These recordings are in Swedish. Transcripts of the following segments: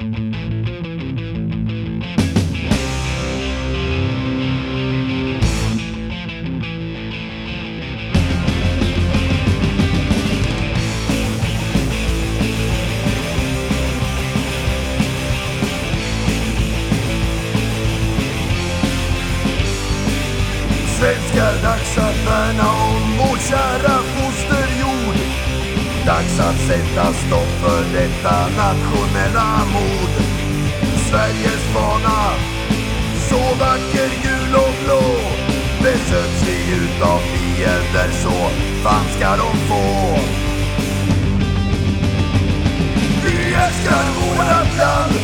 Svenskar, dags att sätta stopp för detta nationella mord. Sveriges fana, så vacker gul och blå. Besöks vi utav fiender så fan ska de få. Vi älskar vårat land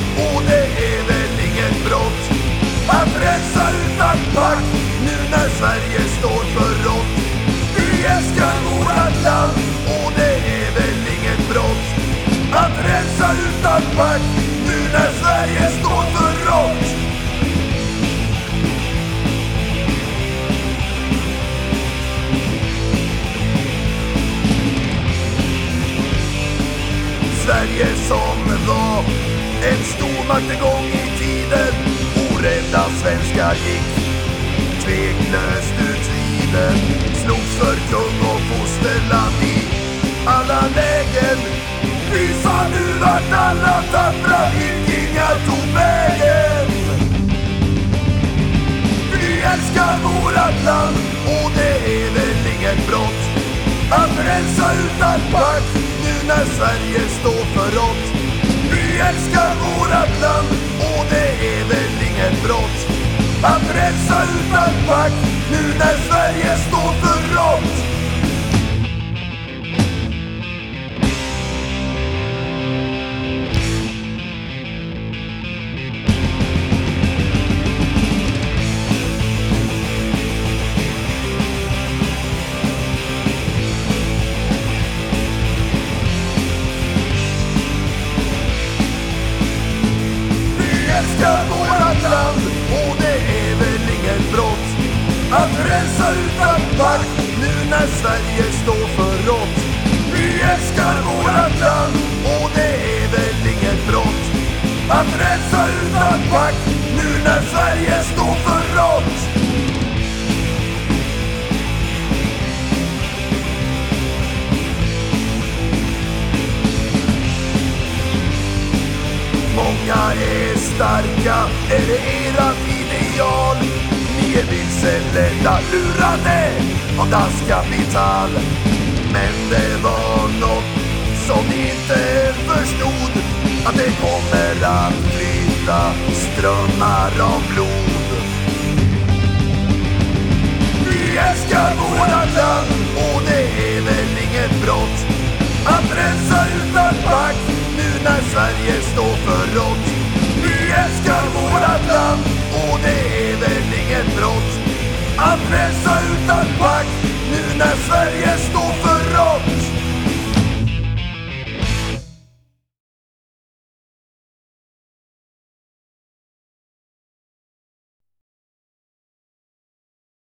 pakt nu när Sverige står för rått. Sverige som var en stormakt en gång i tiden Orädda svenskar gick tveklöst ur tiden. Älskar vårat land. Och det är väl inget brott att rensa utan pakt nu när Sverige står för rått. Vi älskar vårat land. Och det är väl inget brott att rensa utan pakt nu när Sverige står för älskar vårat land och det är väl inget brott att rensa utan pack nu när Sverige står för rått. Vi älskar vårat land. Och det är väl inget brott att rensa utan pack nu när Sverige står Många är starka, är det erat ideal? Ni är vilseledda, lurade av dasskapital. Men det var något som ni inte förstod att det kommer att flyta strömmar av blod. Vi älskar vårat land Presa utan